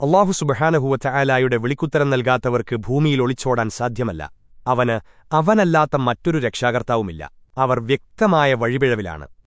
അള്ളാഹു സുബഹാനഹുവറ്റ ആലായുടെ വിളിക്കുത്തരം നൽകാത്തവർക്ക് ഭൂമിയിൽ ഒളിച്ചോടാൻ സാധ്യമല്ല. അവന് അവനല്ലാത്ത മറ്റൊരു രക്ഷാകർത്താവുമില്ല. അവർ വ്യക്തമായ വഴിപിഴവിലാണ്.